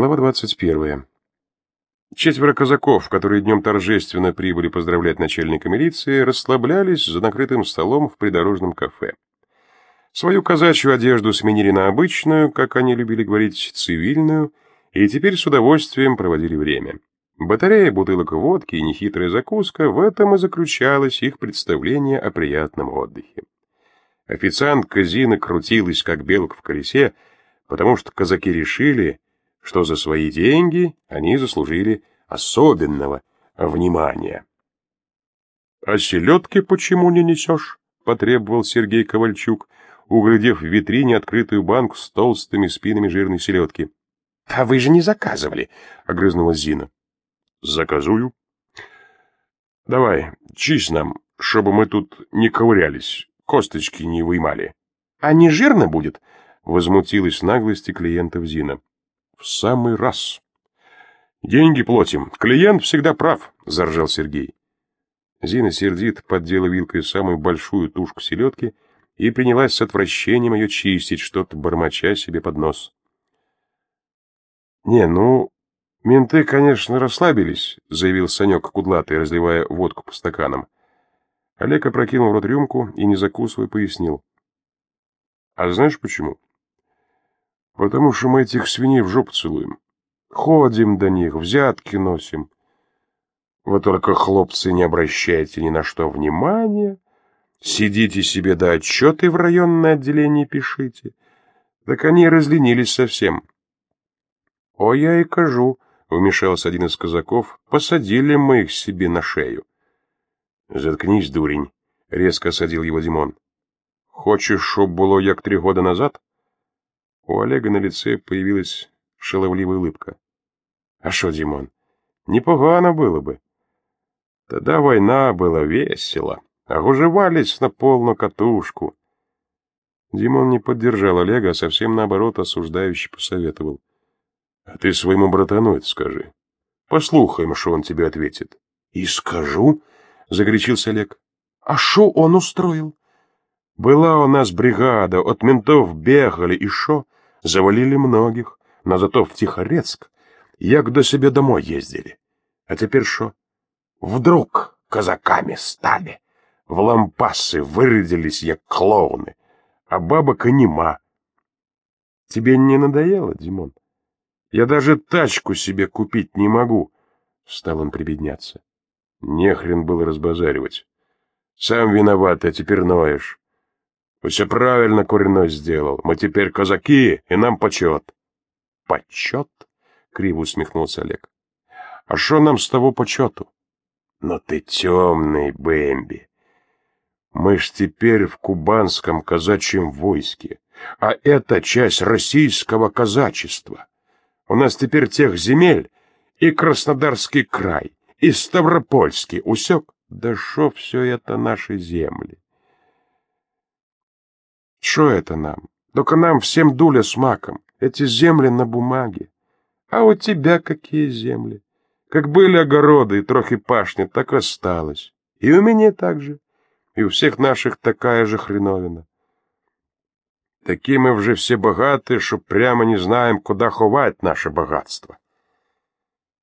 Глава 21. Четверо казаков, которые днем торжественно прибыли поздравлять начальника милиции, расслаблялись за накрытым столом в придорожном кафе. Свою казачью одежду сменили на обычную, как они любили говорить, цивильную, и теперь с удовольствием проводили время. Батарея бутылок водки и нехитрая закуска — в этом и заключалось их представление о приятном отдыхе. Официантка Зина крутилась, как белка в колесе, потому что казаки решили — что за свои деньги они заслужили особенного внимания. — А селедки почему не несешь? — потребовал Сергей Ковальчук, углядев в витрине открытую банку с толстыми спинами жирной селедки. — А вы же не заказывали, — огрызнулась Зина. — Заказую. — Давай, чисть нам, чтобы мы тут не ковырялись, косточки не выймали. — А не жирно будет? — возмутилась наглости клиентов Зина. В самый раз. Деньги платим. Клиент всегда прав, заржал Сергей. Зина сердит поддела вилкой самую большую тушку селедки и принялась с отвращением ее чистить, что-то бормоча себе под нос. «Не, ну, менты, конечно, расслабились», — заявил Санек кудлатый, разливая водку по стаканам. Олег опрокинул в рот рюмку и, не закусывая, пояснил. «А знаешь почему?» Потому что мы этих свиней в жопу целуем. Ходим до них, взятки носим. Вы только, хлопцы, не обращайте ни на что внимания. Сидите себе до отчеты в районное отделение пишите. Так они разленились совсем. — О, я и кажу, — вмешался один из казаков, — посадили мы их себе на шею. — Заткнись, дурень, — резко осадил его Димон. — Хочешь, чтоб было як три года назад? — у Олега на лице появилась шаловливая улыбка. А что, Димон, непогано было бы. Тогда война была весело, а уживались на полную катушку. Димон не поддержал Олега, а совсем наоборот осуждающий посоветовал. — А ты своему братану это скажи. Послухаем, что он тебе ответит. — И скажу, — загорячился Олег. — А что он устроил? Была у нас бригада, от ментов бегали, и шо? завалили многих, но зато в Тихорецк як до себе домой ездили. А теперь что? Вдруг казаками стали, в лампасы вырядились, як клоуны, а бабок и нема. Тебе не надоело, Димон? Я даже тачку себе купить не могу, — стал он прибедняться. Нехрен было разбазаривать. Сам виноват, а теперь ноешь. Все правильно Куриной сделал. Мы теперь казаки, и нам почет. Почет? Криво усмехнулся Олег. А что нам с того почету? Но ты темный, Бэмби. Мы ж теперь в кубанском казачьем войске, а это часть российского казачества. У нас теперь тех земель и Краснодарский край, и Ставропольский, усек? Да шо все это наши земли? Что это нам? Только нам всем дуля с маком. Эти земли на бумаге. А у тебя какие земли? Как были огороды и трохи пашни, так осталось. И у меня так же. И у всех наших такая же хреновина. Такі мы вже все богаты, что прямо не знаем, куда ховать наше богатство.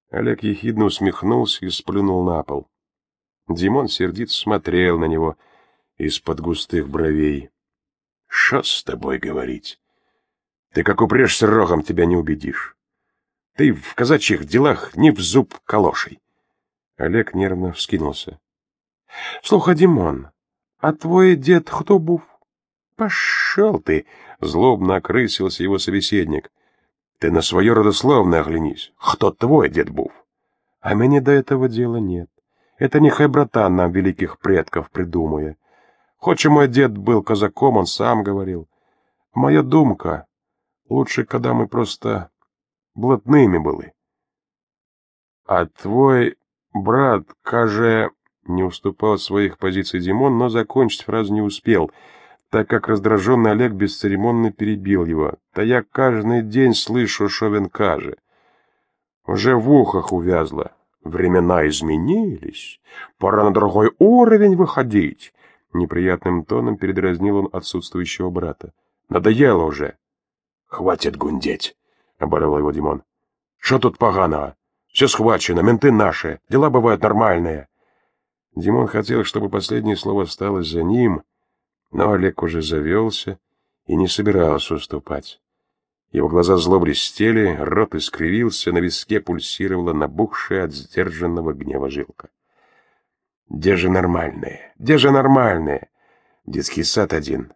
Олег ехидно усмехнулся и сплюнул на пол. Димон сердито смотрел на него из-под густых бровей. Что с тобой говорить? Ты как упрешься рогом, тебя не убедишь. Ты в казачьих делах не в зуб калошей. Олег нервно вскинулся. Слухай, Димон, а твой дед кто був? Пошел ты, злобно окрысился его собеседник. Ты на свое родословное оглянись. Кто твой дед був? А мне до этого дела нет. Это нехай братан нам великих предков придумує. Хоть и мой дед был казаком, он сам говорил. Моя думка, лучше, когда мы просто блатными были. А твой брат, каже, не уступал своих позиций Димон, но закончить фразу не успел, так как раздраженный Олег бесцеремонно перебил его. Да я каждый день слышу, что он каже. Уже в ухах увязло. Времена изменились, пора на другой уровень выходить. Неприятным тоном передразнил он отсутствующего брата. «Надоело уже!» «Хватит гундеть!» — оборвал его Димон. Что тут поганого? Все схвачено, менты наши, дела бывают нормальные. Димон хотел, чтобы последнее слово осталось за ним, но Олег уже завелся и не собирался уступать. Его глаза зло блестели, рот искривился, на виске пульсировала набухшая от сдержанного гнева жилка. «Де же нормальные? Де же нормальные? Детский сад один.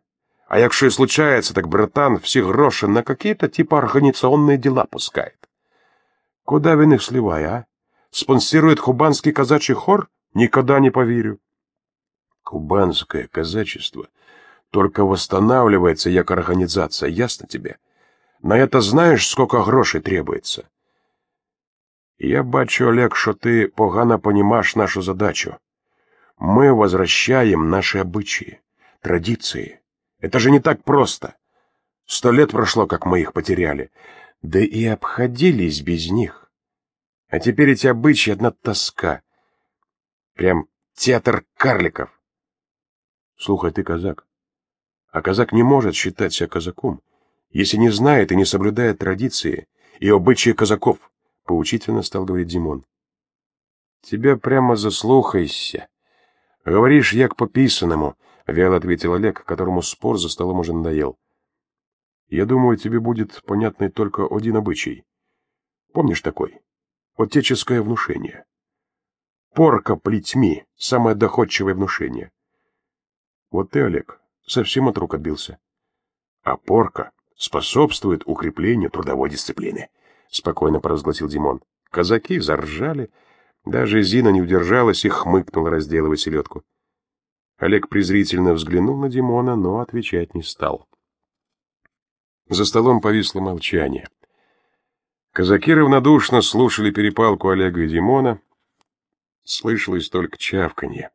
А якщо и случается, так братан все гроши на какие-то типа организационные дела пускает. Куда він их сливає, а? Спонсирует кубанский казачий хор? Никогда не поверю. Кубанское казачество только восстанавливается як организация, ясно тебе? На это знаешь, сколько грошей требуется? Я бачу, Олег, что ты погано понимаешь нашу задачу. Мы возвращаем наши обычаи, традиции. Это же не так просто. Сто лет прошло, как мы их потеряли. Да и обходились без них. А теперь эти обычаи — одна тоска. Прям театр карликов. Слухай, ты казак. А казак не может считать себя казаком, если не знает и не соблюдает традиции и обычаи казаков, — поучительно стал говорить Димон. Тебя прямо заслухайся. Говоришь, як по писанному, — вяло ответил Олег, которому спор за столом уже надоел. Я думаю, тебе будет понятный только один обычай. Помнишь такой? Отеческое внушение. Порка плетьми — самое доходчивое внушение. Вот ты, Олег, совсем от рук отбился. А порка способствует укреплению трудовой дисциплины, — спокойно провозгласил Димон. Казаки заржали, даже Зина не удержалась и хмыкнула, разделывая селедку. Олег презрительно взглянул на Димона, но отвечать не стал. За столом повисло молчание. Казаки равнодушно слушали перепалку Олега и Димона. Слышалось только чавканье.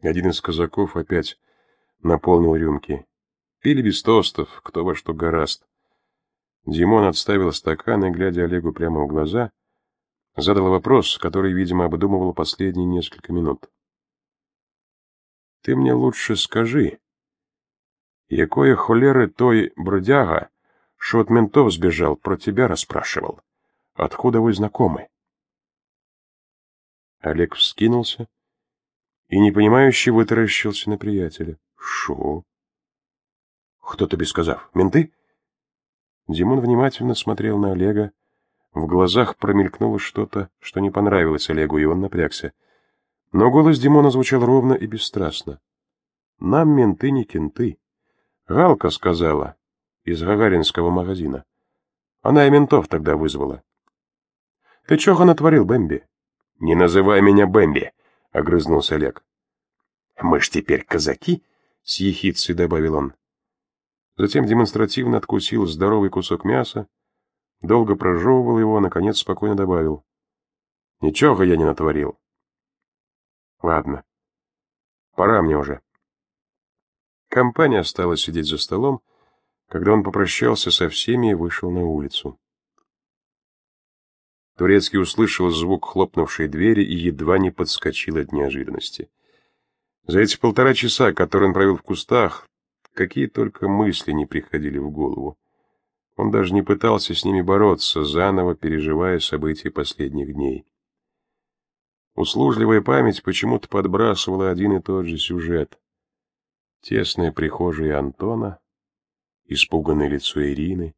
Один из казаков опять наполнил рюмки. Пили без тостов, кто во что гораст. Димон отставил стакан и, глядя Олегу прямо в глаза, задал вопрос, который, видимо, обдумывал последние несколько минут. «Ты мне лучше скажи, якої холеры той бродяга, что от ментов сбежал, про тебя расспрашивал? Откуда вы знакомы?» Олег вскинулся и непонимающе вытаращился на приятеля. «Шо?» «Кто тебе сказал? Менты?» Димон внимательно смотрел на Олега. В глазах промелькнуло что-то, что не понравилось Олегу, и он напрягся. Но голос Димона звучал ровно и бесстрастно. «Нам менты не кенты. Галка сказала из гагаринского магазина. Она и ментов тогда вызвала». «Ты чего натворил, Бэмби?» «Не называй меня Бэмби», — огрызнулся Олег. «Мы ж теперь казаки», — с ехидцей добавил он. Затем демонстративно откусил здоровый кусок мяса, долго прожевывал его, наконец спокойно добавил. «Ничего я не натворил». «Ладно, пора мне уже». Компания осталась сидеть за столом, когда он попрощался со всеми и вышел на улицу. Турецкий услышал звук хлопнувшей двери и едва не подскочил от неожиданности. За эти полтора часа, которые он провел в кустах, Какие только мысли не приходили в голову. Он даже не пытался с ними бороться, заново переживая события последних дней. Услужливая память почему-то подбрасывала один и тот же сюжет. Тесная прихожая Антона, испуганное лицо Ирины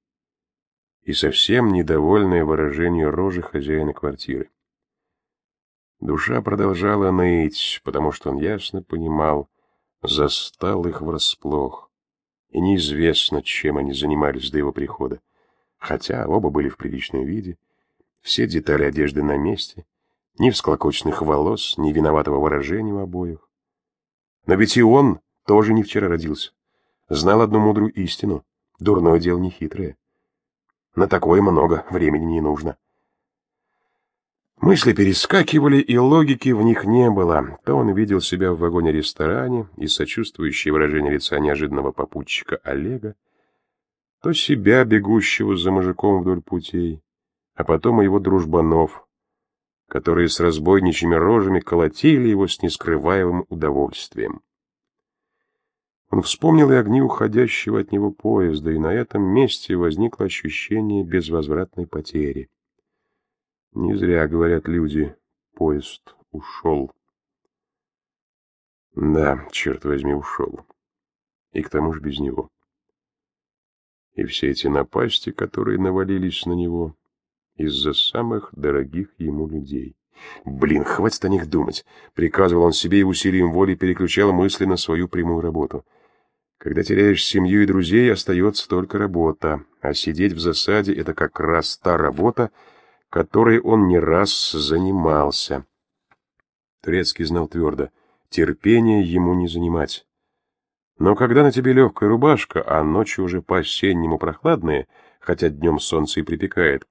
и совсем недовольное выражение рожи хозяина квартиры. Душа продолжала ныть, потому что он ясно понимал, застал их врасплох и неизвестно, чем они занимались до его прихода. Хотя оба были в приличном виде, все детали одежды на месте, ни всклокоченных волос, ни виноватого выражения у обоих. Но ведь и он тоже не вчера родился. Знал одну мудрую истину. Дурное дело не хитрое. На такое много времени не нужно. Мысли перескакивали, и логики в них не было. То он видел себя в вагоне-ресторане и сочувствующее выражение лица неожиданного попутчика Олега, то себя, бегущего за мужиком вдоль путей, а потом и его дружбанов, которые с разбойничьими рожами колотили его с нескрываемым удовольствием. Он вспомнил и огни уходящего от него поезда, и на этом месте возникло ощущение безвозвратной потери. Не зря говорят люди, поезд ушел. Да, черт возьми, ушел. И к тому же без него. И все эти напасти, которые навалились на него из-за самых дорогих ему людей. Блин, хватит о них думать. Приказывал он себе и усилием воли переключал мысли на свою прямую работу. Когда теряешь семью и друзей, остается только работа. А сидеть в засаде — это как раз та работа, которой он не раз занимался. Турецкий знал твердо. Терпение ему не занимать. Но когда на тебе легкая рубашка, а ночью уже по-осеннему прохладные, хотя днем солнце и припекает,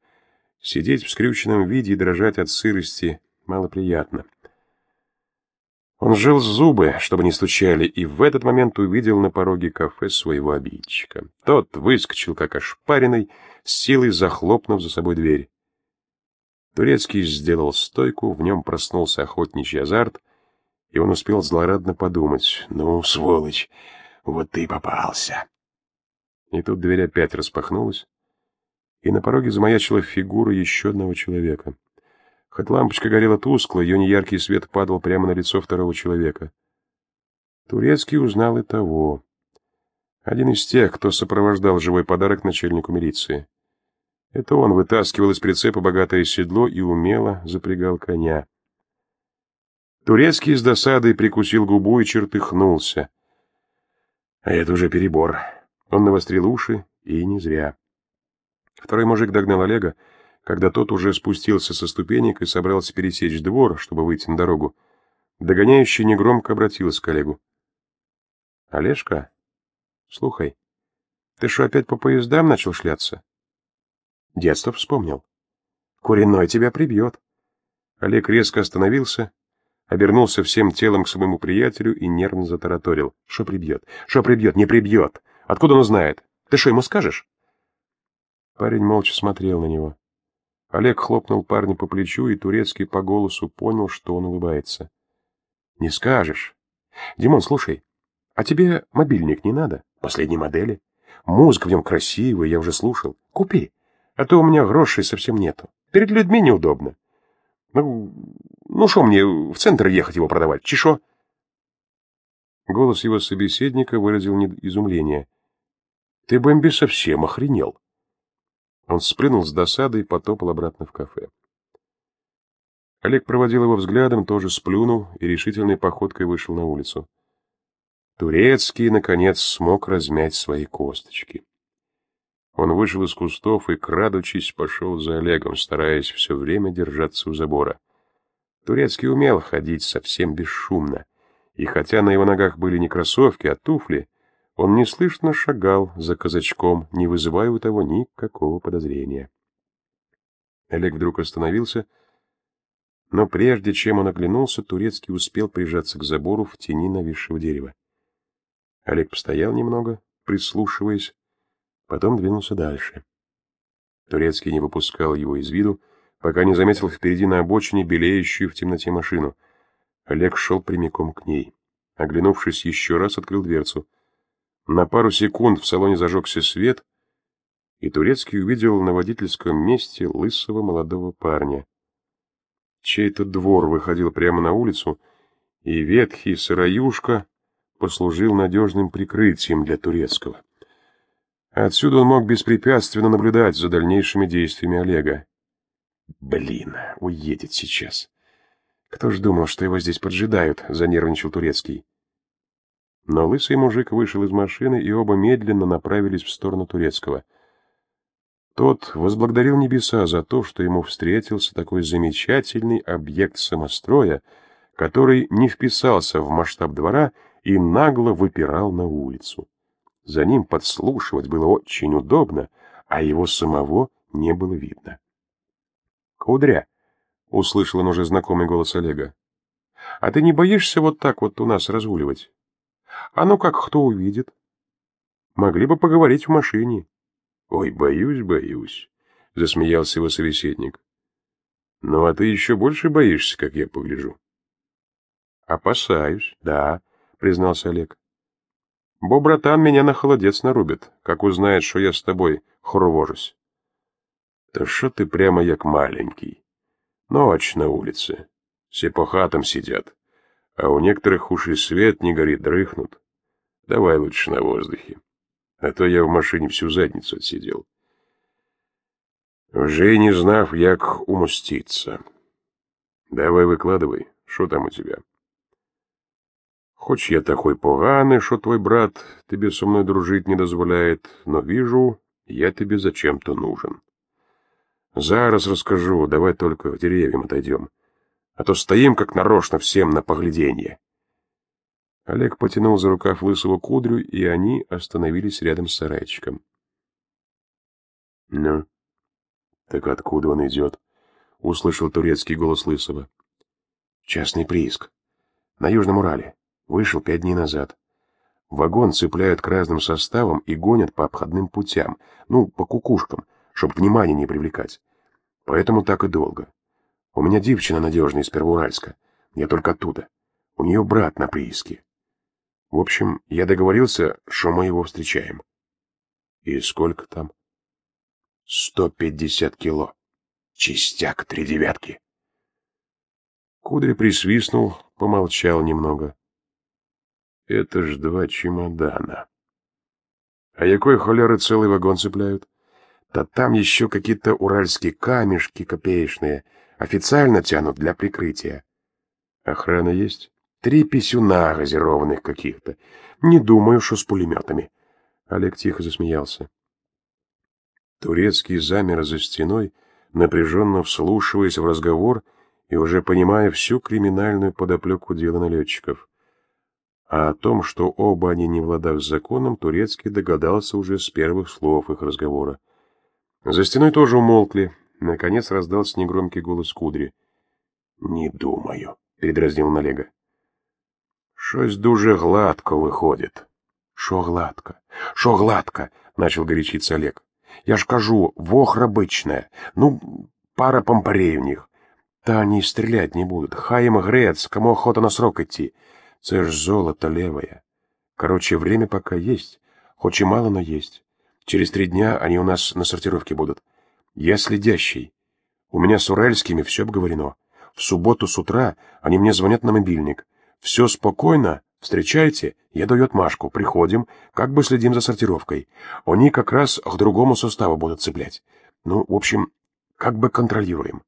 сидеть в скрюченном виде и дрожать от сырости малоприятно. Он сжал зубы, чтобы не стучали, и в этот момент увидел на пороге кафе своего обидчика. Тот выскочил, как ошпаренный, с силой захлопнув за собой дверь. Турецкий сделал стойку, в нем проснулся охотничий азарт, и он успел злорадно подумать. «Ну, сволочь, вот ты попался!» И тут дверь опять распахнулась, и на пороге замаячила фигура еще одного человека. Хоть лампочка горела тускло, ее неяркий свет падал прямо на лицо второго человека. Турецкий узнал и того. Один из тех, кто сопровождал живой подарок начальнику милиции. Это он вытаскивал из прицепа богатое седло и умело запрягал коня. Турецкий с досадой прикусил губу и чертыхнулся. А это уже перебор. Он навострил уши, и не зря. Второй мужик догнал Олега, когда тот уже спустился со ступенек и собрался пересечь двор, чтобы выйти на дорогу. Догоняющий негромко обратился к Олегу. — Олежка, слухай, ты что, опять по поездам начал шляться? — Детство вспомнил. — Куриной тебя прибьет. Олег резко остановился, обернулся всем телом к своему приятелю и нервно затараторил. — Что прибьет? Что прибьет? Не прибьет! Откуда он знает? Ты что, ему скажешь? Парень молча смотрел на него. Олег хлопнул парня по плечу, и Турецкий по голосу понял, что он улыбается. — Не скажешь. Димон, слушай, а тебе мобильник не надо? Последней модели? Музыка в нем красивая, я уже слушал. Купи, а то у меня грошей совсем нету. Перед людьми неудобно. Ну, ну что мне в центр ехать его продавать? Чешо? Голос его собеседника выразил изумление. — Ты, Бэмби, совсем охренел. Он спрыгнул с досады и потопал обратно в кафе. Олег проводил его взглядом, тоже сплюнул и решительной походкой вышел на улицу. Турецкий, наконец, смог размять свои косточки. Он вышел из кустов и, крадучись, пошел за Олегом, стараясь все время держаться у забора. Турецкий умел ходить совсем бесшумно, и хотя на его ногах были не кроссовки, а туфли, он неслышно шагал за казачком, не вызывая у того никакого подозрения. Олег вдруг остановился, но прежде чем он оглянулся, Турецкий успел прижаться к забору в тени нависшего дерева. Олег постоял немного, прислушиваясь, потом двинулся дальше. Турецкий не выпускал его из виду, пока не заметил впереди на обочине белеющую в темноте машину. Олег шел прямиком к ней. Оглянувшись еще раз, открыл дверцу — на пару секунд в салоне зажегся свет, и Турецкий увидел на водительском месте лысого молодого парня. Чей-то двор выходил прямо на улицу, и ветхий сыроюшка послужил надежным прикрытием для Турецкого. Отсюда он мог беспрепятственно наблюдать за дальнейшими действиями Олега. «Блин, уедет сейчас!» «Кто ж думал, что его здесь поджидают?» — занервничал Турецкий. Но лысый мужик вышел из машины, и оба медленно направились в сторону турецкого. Тот возблагодарил небеса за то, что ему встретился такой замечательный объект самостроя, который не вписался в масштаб двора и нагло выпирал на улицу. За ним подслушивать было очень удобно, а его самого не было видно. «Кудря!» — услышал он уже знакомый голос Олега. «А ты не боишься вот так вот у нас разгуливать?» А ну как кто увидит? Могли бы поговорить в машине. Ой, боюсь, боюсь, засмеялся его собеседник. Ну, а ты еще больше боишься, как я погляжу. Опасаюсь, да, признался Олег. Бо братан меня на холодец нарубит, как узнает, что я с тобой хорвожусь. Та що ти прямо як маленький. Ночь на улице. Все по хатам сидят, а у некоторых уж и свет не горит, дрыхнут. Давай лучше на воздухе, а то я в машине всю задницу отсидел. Вже не знав, як умоститься. Давай викладывай, що там у тебя? Хоч я такой поганый, что твой брат тебе со мной дружить не дозволяет, но вижу, я тебе зачем-то нужен. Зараз расскажу, давай только к деревьям отойдем, а то стоим как нарочно всем на погляденье. Олег потянул за рукав лысого кудрю, и они остановились рядом с сарайчиком. Ну, «Так откуда он идет?» — услышал турецкий голос Лысого. «Частный прииск. На Южном Урале. Вышел пять дней назад. Вагон цепляют к разным составам и гонят по обходным путям, ну, по кукушкам, чтоб внимание не привлекать. Поэтому так и долго. У меня девчина надежная из Первоуральска. Я только оттуда. У нее брат на прииске. В общем, я договорился, что мы его встречаем. И сколько там? Сто пятьдесят кило. Чистяк три девятки. Кудри присвистнул, помолчал немного. Это ж два чемодана. А якой холеры целый вагон цепляют? Да там еще какие-то уральские камешки копеечные. Официально тянут для прикрытия. Охрана есть? Три писюна газированных каких-то. Не думаю, что с пулеметами. Олег тихо засмеялся. Турецкий замер за стеной, напряженно вслушиваясь в разговор и уже понимая всю криминальную подоплеку дела налетчиков. А о том, что оба они не в ладах с законом, Турецкий догадался уже с первых слов их разговора. За стеной тоже умолкли. Наконец раздался негромкий голос Кудри. «Не думаю», — передразнил Налега. «Щось дуже гладко выходит». «Шо гладко? Шо гладко?» — начал горячиться Олег. Я ж кажу, вохра бычная. Ну, пара помпарей у них. Та они стрелять не будут. Хай грец, кому охота на срок идти. Це ж золото левое. Короче, время пока есть. Хоть и мало, но есть. Через три дня они у нас на сортировке будут. Я следящий. У меня с уральскими все обговорено. В субботу с утра они мне звонят на мобильник. Все спокойно, Встречайте, я даю отмашку, приходим, как бы следим за сортировкой. Они как раз к другому составу будут цеплять. Ну, в общем, как бы контролируем.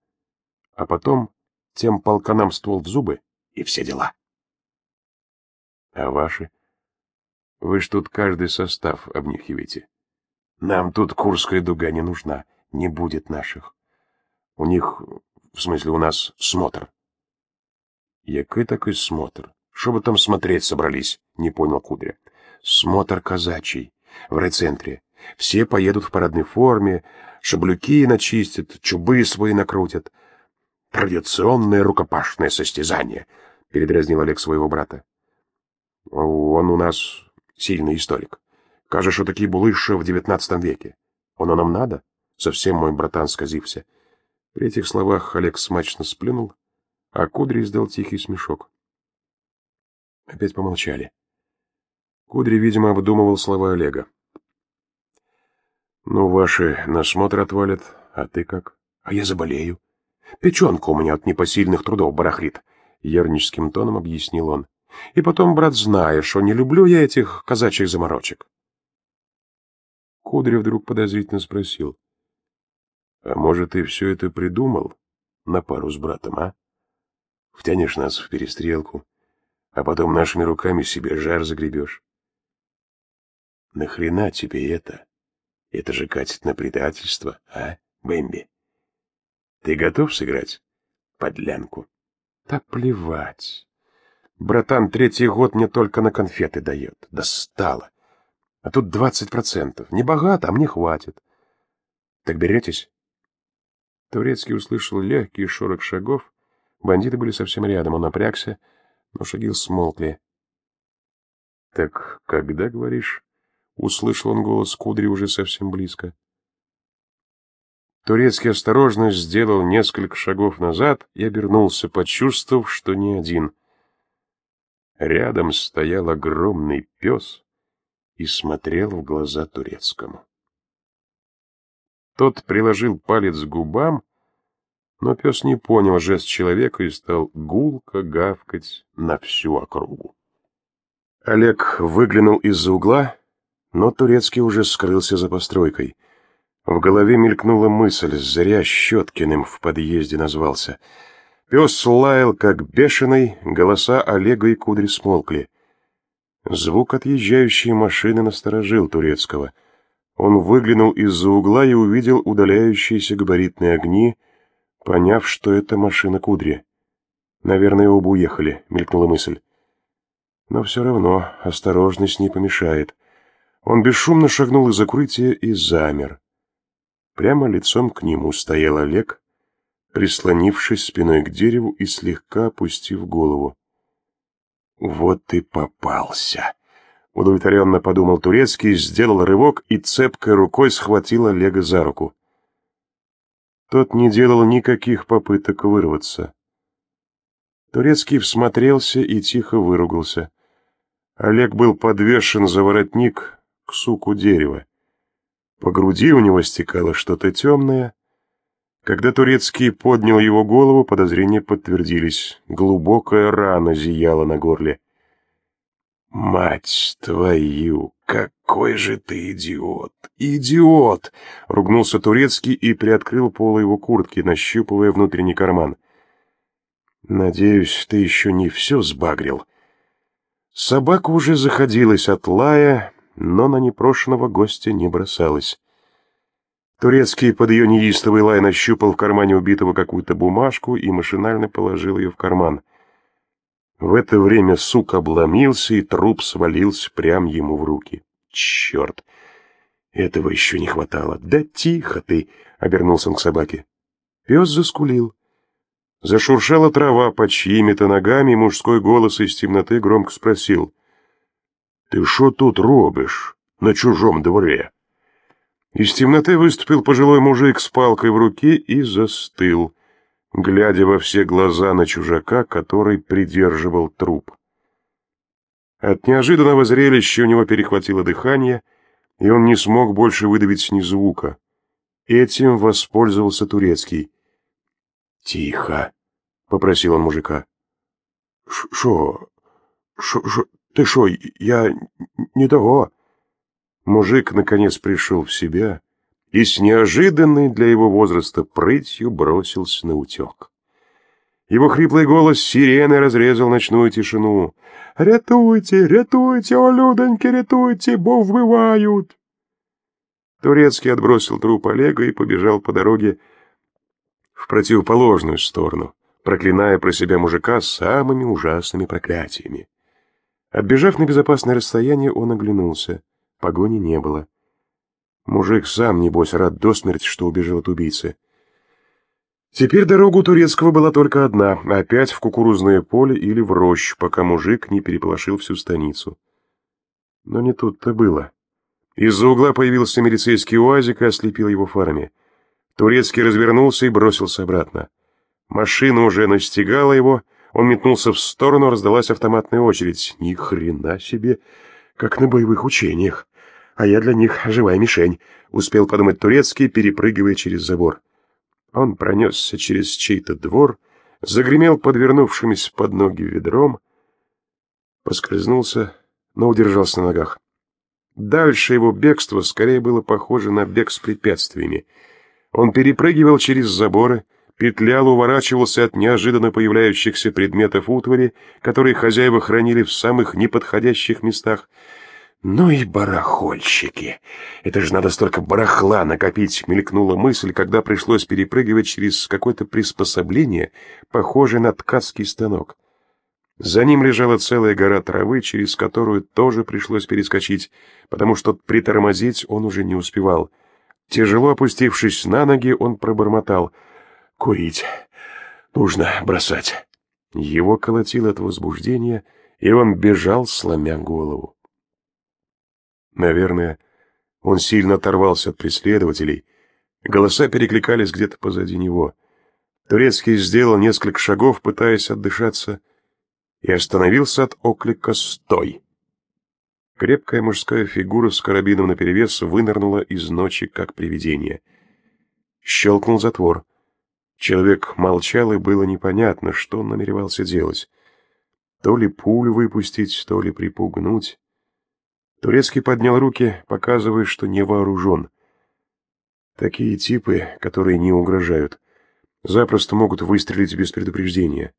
А потом тем полканам ствол в зубы и все дела. А ваши? Вы ж тут каждый состав обнюхиваете. Нам тут Курская дуга не нужна, не будет наших. У них, в смысле у нас, смотр. Який такой смотр? Что вы там смотреть собрались? Не понял Кудря. Смотр казачий. В райцентре. Все поедут в парадной форме, шаблюки начистят, чубы свои накрутят. Традиционное рукопашное состязание, передразнил Олег своего брата. Он у нас сильный историк. Каже, что такие були ще в девятнадцатом веке. Оно нам надо? Совсем мой братан сказився. При этих словах Олег смачно сплюнул, а Кудри издал тихий смешок. Опять помолчали. Кудри, видимо, обдумывал слова Олега. «Ну, ваши на смотр отвалят, а ты как?» «А я заболею. Печенка у меня от непосильных трудов барахлит», — ерническим тоном объяснил он. «И потом, брат, знаешь, что не люблю я этих казачьих заморочек». Кудри вдруг подозрительно спросил. «А может, ты все это придумал на пару с братом, а? Втянешь нас в перестрелку, а потом нашими руками себе жар загребешь. Нахрена тебе это? Это же катит на предательство, а, Бэмби? Ты готов сыграть подлянку? Да плевать. Братан третий год мне только на конфеты дает. Достало. А тут двадцать процентов. Не богато, а мне хватит. Так беретесь? Турецкий услышал легкий шорох шагов. Бандиты были совсем рядом. Он напрягся, но шаги смолкли. «Так когда, говоришь?» — услышал он голос Кудри уже совсем близко. Турецкий осторожно сделал несколько шагов назад и обернулся, почувствовав, что не один. Рядом стоял огромный пес и смотрел в глаза турецкому. Тот приложил палец к губам, но пес не понял жест человека и стал гулко гавкать на всю округу. Олег выглянул из-за угла, но Турецкий уже скрылся за постройкой. В голове мелькнула мысль, зря Щеткиным в подъезде назвался. Пес лаял, как бешеный, голоса Олега и Кудри смолкли. Звук отъезжающей машины насторожил Турецкого. Он выглянул из-за угла и увидел удаляющиеся габаритные огни, поняв, что это машина Кудри. «Наверное, оба уехали», — мелькнула мысль. Но все равно осторожность не помешает. Он бесшумно шагнул из укрытия и замер. Прямо лицом к нему стоял Олег, прислонившись спиной к дереву и слегка опустив голову. «Вот ты попался!» — удовлетворенно подумал Турецкий, сделал рывок и цепкой рукой схватил Олега за руку. Тот не делал никаких попыток вырваться. Турецкий всмотрелся и тихо выругался. Олег был подвешен за воротник к суку дерева. По груди у него стекало что-то темное. Когда Турецкий поднял его голову, подозрения подтвердились. Глубокая рана зияла на горле. «Мать твою, какой же ты идиот! Идиот!» — ругнулся Турецкий и приоткрыл полы его куртки, нащупывая внутренний карман. «Надеюсь, ты еще не все сбагрил», Собака уже заходилась от лая, но на непрошенного гостя не бросалась. Турецкий под ее неистовый лай нащупал в кармане убитого какую-то бумажку и машинально положил ее в карман. В это время сук обломился, и труп свалился прямо ему в руки. «Черт! Этого еще не хватало!» «Да тихо ты!» — обернулся он к собаке. Пес заскулил. Зашуршала трава под чьими-то ногами, и мужской голос из темноты громко спросил. «Ты что тут робишь на чужом дворе?» Из темноты выступил пожилой мужик с палкой в руке и застыл, глядя во все глаза на чужака, который придерживал труп. От неожиданного зрелища у него перехватило дыхание, и он не смог больше выдавить ни звука. Этим воспользовался турецкий. «Тихо!» — попросил он мужика. «Шо? Шо? Ты шо? Я не того!» Мужик, наконец, пришел в себя и с неожиданной для его возраста прытью бросился на утек. Его хриплый голос сирены разрезал ночную тишину. «Рятуйте, рятуйте, о, людоньки, рятуйте, бо вбивают!» Турецкий отбросил труп Олега и побежал по дороге, в противоположную сторону, проклиная про себя мужика самыми ужасными проклятиями. Отбежав на безопасное расстояние, он оглянулся. Погони не было. Мужик сам, небось, рад до смерти, что убежал от убийцы. Теперь дорога у Турецкого была только одна, опять в кукурузное поле или в рощу, пока мужик не переполошил всю станицу. Но не тут-то было. Из-за угла появился милицейский уазик и ослепил его фарами. Турецкий развернулся и бросился обратно. Машина уже настигала его, он метнулся в сторону, раздалась автоматная очередь. Ни хрена себе, как на боевых учениях. А я для них живая мишень, успел подумать Турецкий, перепрыгивая через забор. Он пронесся через чей-то двор, загремел подвернувшимися под ноги ведром, поскользнулся, но удержался на ногах. Дальше его бегство скорее было похоже на бег с препятствиями — он перепрыгивал через заборы, петлял, уворачивался от неожиданно появляющихся предметов утвари, которые хозяева хранили в самых неподходящих местах. «Ну и барахольщики! Это же надо столько барахла накопить!» — мелькнула мысль, когда пришлось перепрыгивать через какое-то приспособление, похожее на ткацкий станок. За ним лежала целая гора травы, через которую тоже пришлось перескочить, потому что притормозить он уже не успевал — Тяжело опустившись на ноги, он пробормотал. «Курить. Нужно бросать». Его колотило от возбуждения, и он бежал, сломя голову. Наверное, он сильно оторвался от преследователей. Голоса перекликались где-то позади него. Турецкий сделал несколько шагов, пытаясь отдышаться, и остановился от оклика «Стой!». Крепкая мужская фигура с карабином наперевес вынырнула из ночи, как привидение. Щелкнул затвор. Человек молчал, и было непонятно, что он намеревался делать. То ли пулю выпустить, то ли припугнуть. Турецкий поднял руки, показывая, что не вооружен. Такие типы, которые не угрожают, запросто могут выстрелить без предупреждения.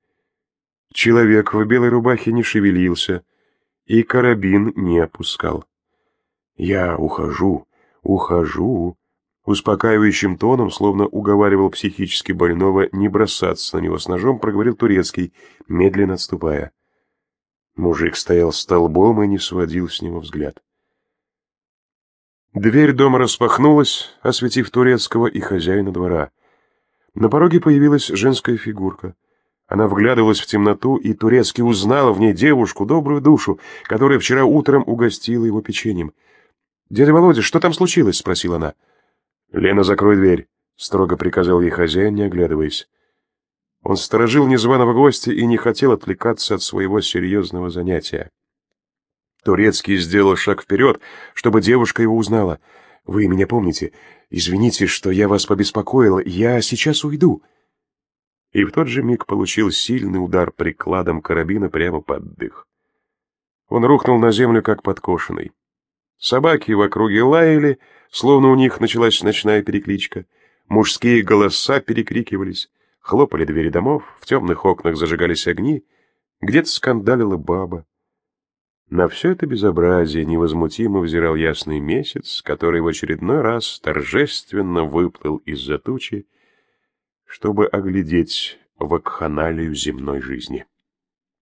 Человек в белой рубахе не шевелился и карабин не опускал. «Я ухожу, ухожу», успокаивающим тоном, словно уговаривал психически больного не бросаться на него с ножом, проговорил Турецкий, медленно отступая. Мужик стоял столбом и не сводил с него взгляд. Дверь дома распахнулась, осветив Турецкого и хозяина двора. На пороге появилась женская фигурка. Она вглядывалась в темноту, и Турецкий узнала в ней девушку, добрую душу, которая вчера утром угостила его печеньем. «Дядя Володя, что там случилось?» — спросила она. «Лена, закрой дверь», — строго приказал ей хозяин, не оглядываясь. Он сторожил незваного гостя и не хотел отвлекаться от своего серьезного занятия. Турецкий сделал шаг вперед, чтобы девушка его узнала. «Вы меня помните? Извините, что я вас побеспокоила. Я сейчас уйду». И в тот же миг получил сильный удар прикладом карабина прямо под дых. Он рухнул на землю, как подкошенный. Собаки в округе лаяли, словно у них началась ночная перекличка. Мужские голоса перекрикивались. Хлопали двери домов, в темных окнах зажигались огни, где-то скандалила баба. На все это безобразие невозмутимо взирал ясный месяц, который в очередной раз торжественно выплыл из-за тучи, чтобы оглядеть вакханалию земной жизни.